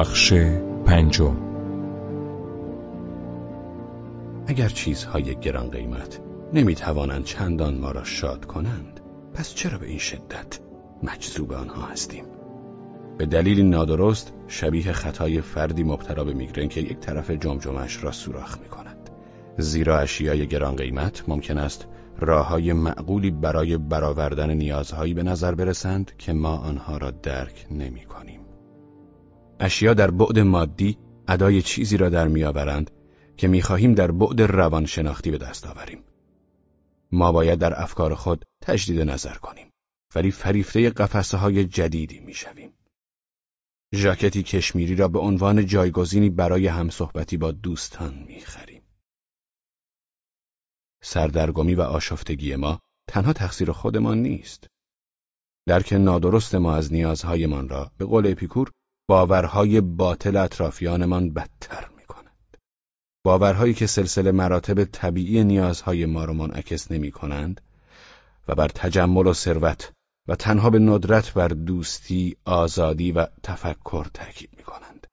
بخش پنجم. اگر چیزهای گران قیمت نمی‌توانند چندان ما را شاد کنند پس چرا به این شدت مجذوب آنها هستیم؟ به دلیل نادرست شبیه خطای فردی مبتلا به میگرن که یک طرف جمجمش را سوراخ می کند زیرا اشیای گران قیمت ممکن است راه های معقولی برای برآوردن نیازهایی به نظر برسند که ما آنها را درک نمی کنیم. اشیا در بعد مادی ادای چیزی را در میآورند که می‌خواهیم در بعد روانشناختی به دست آوریم. ما باید در افکار خود تجدید نظر کنیم ولی فریفته قفسه های جدیدی می‌شویم. ژاکتی کشمیری را به عنوان جایگزینی برای همصحبتی با دوستان می‌خریم. سردرگمی و آشفتگی ما تنها تقصیر خودمان نیست. درک نادرست ما از نیازهایمان را به قول اپیکور باورهای باطل اطرافیانمان بدتر می کند. باورهایی که سلسله مراتب طبیعی نیازهای ما را منعکس نمی کنند و بر تجمل و ثروت و تنها به ندرت بر دوستی، آزادی و تفکر تاکید می کنند.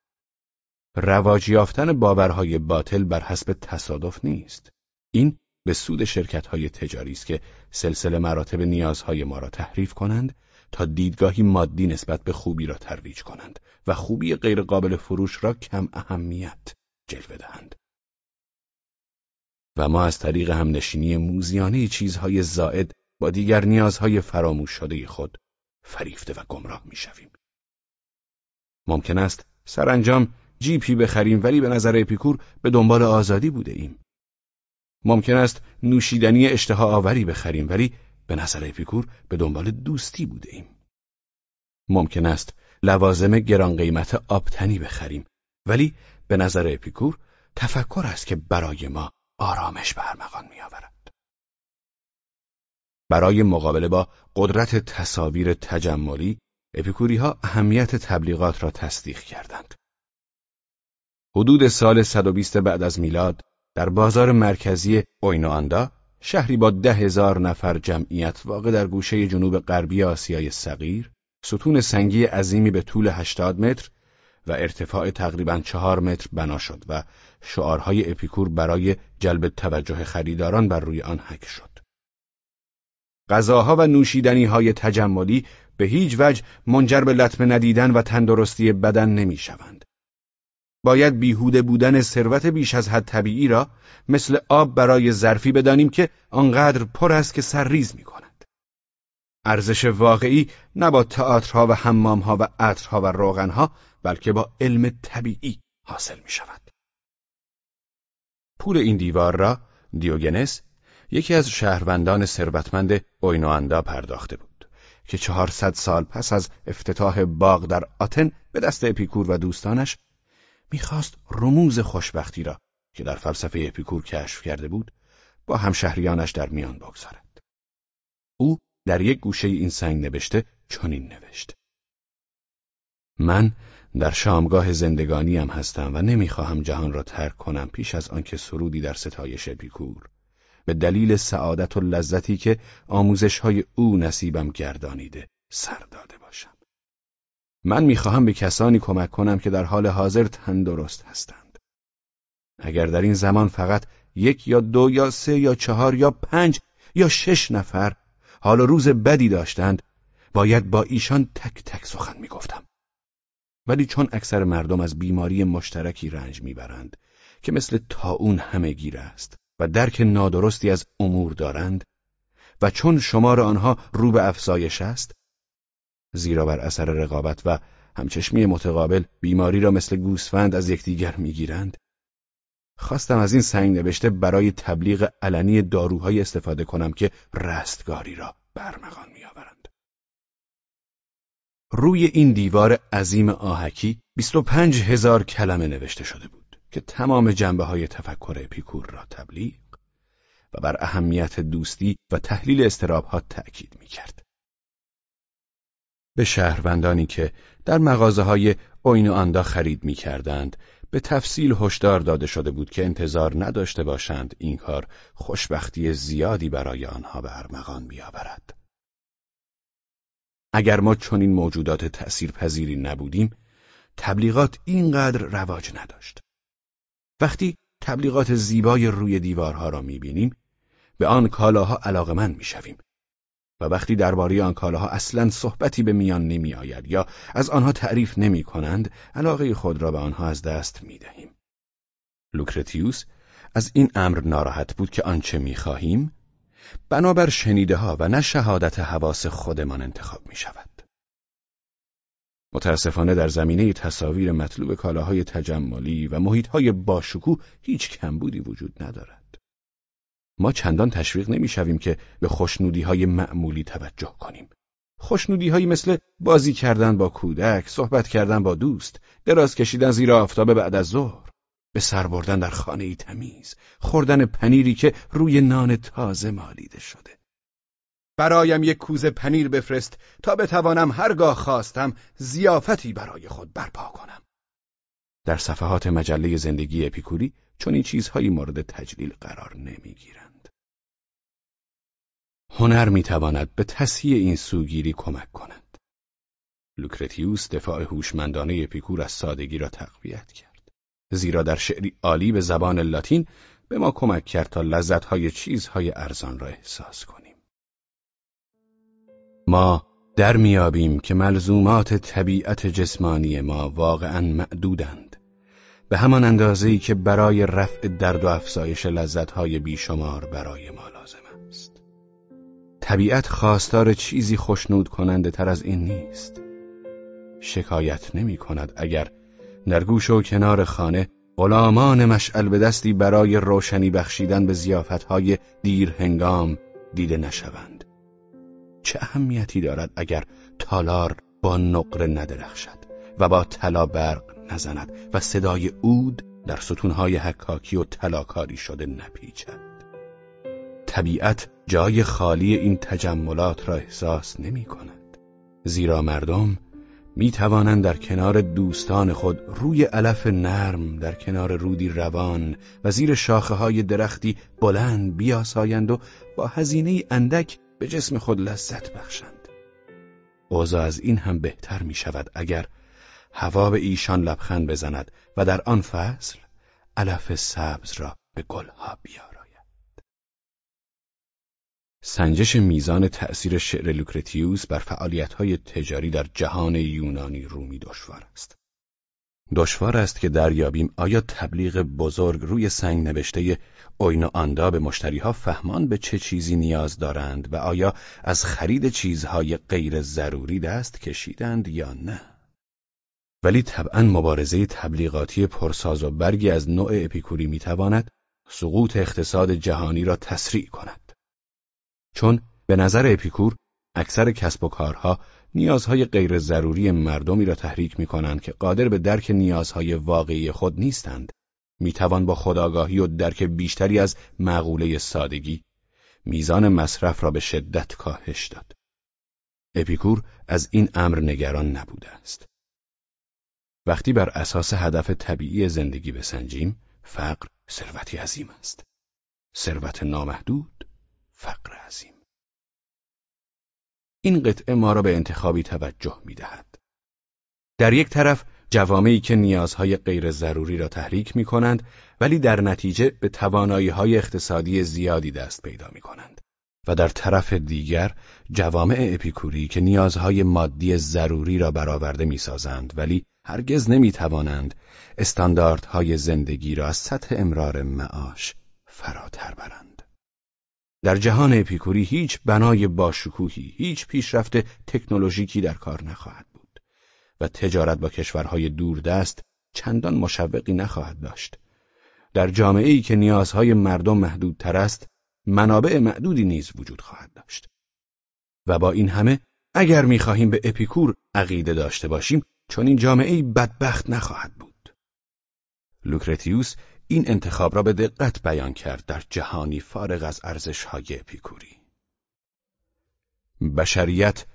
رواج یافتن باورهای باطل بر حسب تصادف نیست. این به سود شرکت‌های تجاری است که سلسله مراتب نیازهای ما را تحریف کنند تا دیدگاهی مادی نسبت به خوبی را ترویج کنند و خوبی غیرقابل فروش را کم اهمیت جلوه دهند. و ما از طریق همنشینی موزیانه چیزهای زائد با دیگر نیازهای فراموش شده خود فریفته و گمراه می‌شویم. ممکن است سرانجام جیپی بخریم ولی به نظر اپیکور به دنبال آزادی بوده ایم. ممکن است نوشیدنی اشتها آوری بخریم ولی به نظر اپیکور به دنبال دوستی بوده ایم. ممکن است لوازم گران قیمت آبتنی بخریم ولی به نظر اپیکور تفکر است که برای ما آرامش به ارمغان میآورد. برای مقابله با قدرت تصاویر تجملی اپیکوری ها اهمیت تبلیغات را تصدیق کردند. حدود سال 120 بعد از میلاد در بازار مرکزی اوینواندا شهری با ده هزار نفر جمعیت واقع در گوشه جنوب غربی آسیای صغیر ستون سنگی عظیمی به طول 80 متر و ارتفاع تقریبا چهار متر بنا شد و شعارهای اپیکور برای جلب توجه خریداران بر روی آن حک شد. غذاها و نوشیدنی های تجملی به هیچ وجه منجر به لطمه ندیدن و تندرستی بدن نمی شوند. باید بیهوده بودن ثروت بیش از حد طبیعی را مثل آب برای ظرفی بدانیم که آنقدر پر است که سرریز می کند. ارزش واقعی نه با تئاترها و حمامها و عطرها و روغنها بلکه با علم طبیعی حاصل می شود. پول این دیوار را دیوگنس یکی از شهروندان ثروتمند اوینواندا پرداخته بود که چهارصد سال پس از افتتاح باغ در آتن به دست اپیکور و دوستانش می‌خواست رموز خوشبختی را که در فلسفه اپیکور کشف کرده بود با همشهریانش در میان بگذارد. او در یک گوشه این سنگ نوشته چنین نوشت. من در شامگاه زندگانیم هستم و نمی‌خواهم جهان را ترک کنم پیش از آنکه سرودی در ستایش اپیکور به دلیل سعادت و لذتی که آموزش های او نصیبم گردانیده سر داده باشم. من می‌خواهم به کسانی کمک کنم که در حال حاضر تندرست هستند. اگر در این زمان فقط یک یا دو یا سه یا چهار یا پنج یا شش نفر حال روز بدی داشتند باید با ایشان تک تک سخن می‌گفتم. ولی چون اکثر مردم از بیماری مشترکی رنج می‌برند که مثل تاون همه گیر است و درک نادرستی از امور دارند و چون شمار آنها رو به افزایش است زیرا بر اثر رقابت و همچشمی متقابل بیماری را مثل گوسفند از یکدیگر می‌گیرند خواستم از این سنگ نوشته برای تبلیغ علنی داروهای استفاده کنم که رستگاری را برمغان میآورند روی این دیوار عظیم آهکی بیست و پنج هزار کلمه نوشته شده بود که تمام جنبه های تفکر اپیکور را تبلیغ و بر اهمیت دوستی و تحلیل استرابها تأکید می کرد. به شهروندانی که در مغازه های اوین و آندا خرید می کردند به تفصیل هشدار داده شده بود که انتظار نداشته باشند این کار خوشبختی زیادی برای آنها به ارمغان بیاورد. اگر ما چنین موجودات تأثیر پذیری نبودیم تبلیغات اینقدر رواج نداشت. وقتی تبلیغات زیبای روی دیوارها را می‌بینیم به آن کالاها علاقمند می‌شویم و وقتی درباره آن کالاها اصلا صحبتی به میان نمی آید یا از آنها تعریف نمی کنند علاقه خود را به آنها از دست می دهیم. لوکرتیوس از این امر ناراحت بود که آنچه می خواهیم بنابر شنیده ها و نه شهادت حواس خودمان انتخاب می شود. متاسفانه در زمینه تصاویر مطلوب کالاهای تجملی و محیطهای باشکوه هیچ کمبودی وجود ندارد. ما چندان تشویق نمی‌شویم که به خوشنودی های معمولی توجه کنیم. خوشنودی هایی مثل بازی کردن با کودک، صحبت کردن با دوست، دراز کشیدن زیر آفتابه بعد از ظهر، به سر بردن در خانه تمیز، خوردن پنیری که روی نان تازه مالیده شده. برایم یک کوزه پنیر بفرست تا بتوانم هرگاه خواستم زیافتی برای خود برپا کنم. در صفحات مجله زندگی اپیکوری چون این چیزهایی مورد تجلیل قرار نمی‌گیرند. هنر می‌تواند به تصحیح این سوگیری کمک کند. لوکرتیوس دفاع هوشمندانه اپیکور از سادگی را تقویت کرد. زیرا در شعری عالی به زبان لاتین به ما کمک کرد تا لذتهای چیزهای ارزان را احساس کنیم. ما در میابیم که ملزومات طبیعت جسمانی ما واقعا معدودند. به همان اندازه‌ای که برای رفع درد و افزایش لذتهای بیشمار برای ما لازم. طبیعت خواستار چیزی خشنود کننده تر از این نیست. شکایت نمی کند اگر در گوش و کنار خانه غلامان مشعل به دستی برای روشنی بخشیدن به زیافتهای دیر هنگام دیده نشوند. چه اهمیتی دارد اگر تالار با نقره ندرخشد و با طلا برق نزند و صدای اود در ستونهای حکاکی و تلاکاری شده نپیچد طبیعت جای خالی این تجملات را احساس نمی کند زیرا مردم می توانند در کنار دوستان خود روی علف نرم در کنار رودی روان و زیر شاخه های درختی بلند بیاسایند و با هزینه اندک به جسم خود لذت بخشند. اوضاع از این هم بهتر می شود اگر هوا به ایشان لبخند بزند و در آن فصل علف سبز را به گلها بیاراید. سنجش میزان تأثیر شعر لوکرتیوس بر فعالیت‌های تجاری در جهان یونانی رومی دشوار است. دشوار است که دریابیم آیا تبلیغ بزرگ روی سنگ نوشته اوین و آندا به مشتریها فهمان به چه چیزی نیاز دارند و آیا از خرید چیزهای غیر ضروری دست کشیدند یا نه؟ ولی طبعا مبارزه تبلیغاتی پرساز و برگی از نوع اپیکوری می‌تواند سقوط اقتصاد جهانی را تسریع کند. چون به نظر اپیکور اکثر کسب و کارها نیازهای غیر ضروری مردمی را تحریک می کنند که قادر به درک نیازهای واقعی خود نیستند. می توان با خداگاهی و درک بیشتری از معقوله سادگی میزان مصرف را به شدت کاهش داد. اپیکور از این امر نگران نبوده است. وقتی بر اساس هدف طبیعی زندگی بسنجیم، فقر ثروتی عظیم است. ثروت نامحدود، فقر عظیم. این قطعه ما را به انتخابی توجه می دهد. در یک طرف جوامعی که نیازهای غیر ضروری را تحریک می کنند ولی در نتیجه به توانایی های اقتصادی زیادی دست پیدا می کنند. و در طرف دیگر جوامع اپیکوری که نیازهای مادی ضروری را برآورده می‌سازند ولی هرگز نمی‌توانند استانداردهای زندگی را از سطح امرار معاش فراتر برند. در جهان اپیکوری هیچ بنای باشکوهی، هیچ پیشرفت تکنولوژیکی در کار نخواهد بود و تجارت با کشورهای دوردست چندان مشوقی نخواهد داشت. در جامعه ای که نیازهای مردم محدودتر است، منابع معدودی نیز وجود خواهد داشت. و با این همه اگر می‌خواهیم به اپیکور عقیده داشته باشیم چون این جامعه بدبخت نخواهد بود. لوکرتیوس این انتخاب را به دقت بیان کرد در جهانی فارغ از ارزش‌های اپیکوری. بشریت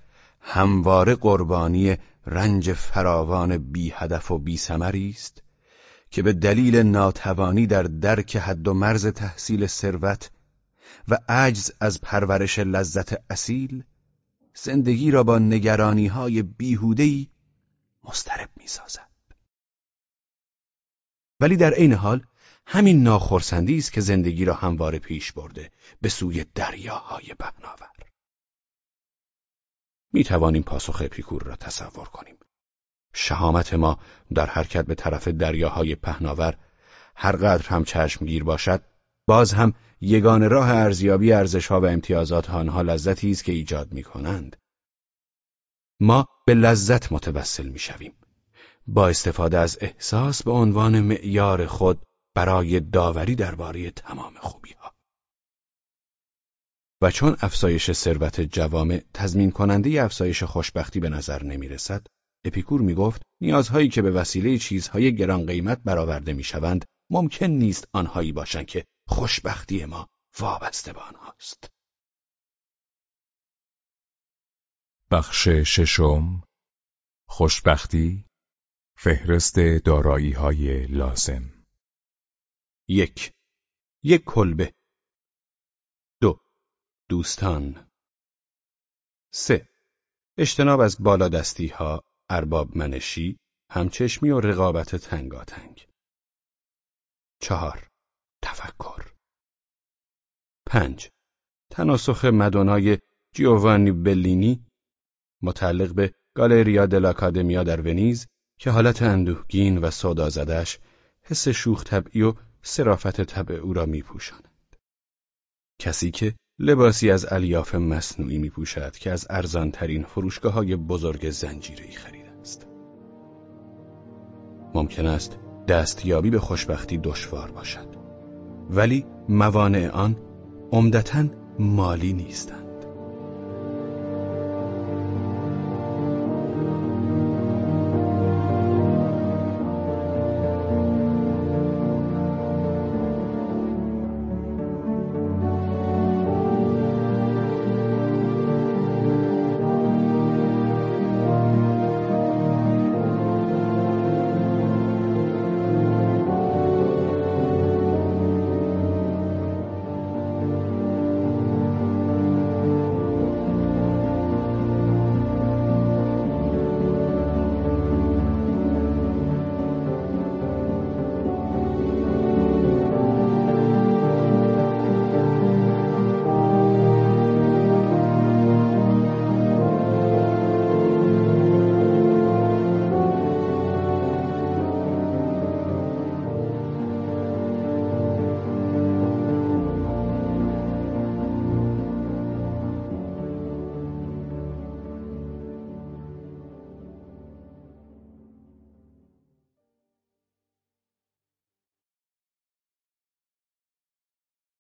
همواره قربانی رنج فراوان بی هدف و بی است که به دلیل ناتوانی در درک حد و مرز تحصیل ثروت و عجز از پرورش لذت اصیل زندگی را با نگرانی های بیهودهی مسترب می سازد. ولی در عین حال همین ناخرسندی است که زندگی را همواره پیش برده به سوی دریاهای پهناور می توانیم پاسخ اپیکور را تصور کنیم شهامت ما در حرکت به طرف دریاهای پهناور هرقدر هم چشمگیر باشد باز هم یگان راه ارزیابی ارزشها و امتیازات آنها لذتی است که ایجاد می کنند. ما به لذت متوسل می شویم. با استفاده از احساس به عنوان معیار خود برای داوری درباره تمام خوبی ها. و چون افزایش ثروت جوامع تضمین کننده افزایش خوشبختی به نظر نمی رسد، اپیکور می گفت نیازهایی که به وسیله چیزهای گران قیمت برآورده می شوند ممکن نیست آنهایی باشند که خوشبختی ما وابسته به آنهاست. بخش ششم خوشبختی فهرست دارایی های لازم یک. یک کلبه. دو. دوستان. سه. اجتناب از بالادستی ها ارباب منشی همچشمی و رقابت تنگاتنگ. چهار. تفکر. پنج. تناسخ مدونای جیووانی بلینی متعلق به گالریا دل در ونیز که حالت اندوهگین و صدا زدش حس شوخ طبعی و صرافت طبع او را میپوشاند. کسی که لباسی از الیاف مصنوعی میپوشد که از ارزانترین فروشگاه های بزرگ زنجیری خرید است. ممکن است دستیابی به خوشبختی دشوار باشد. ولی موانع آن عمدتا مالی نیستند.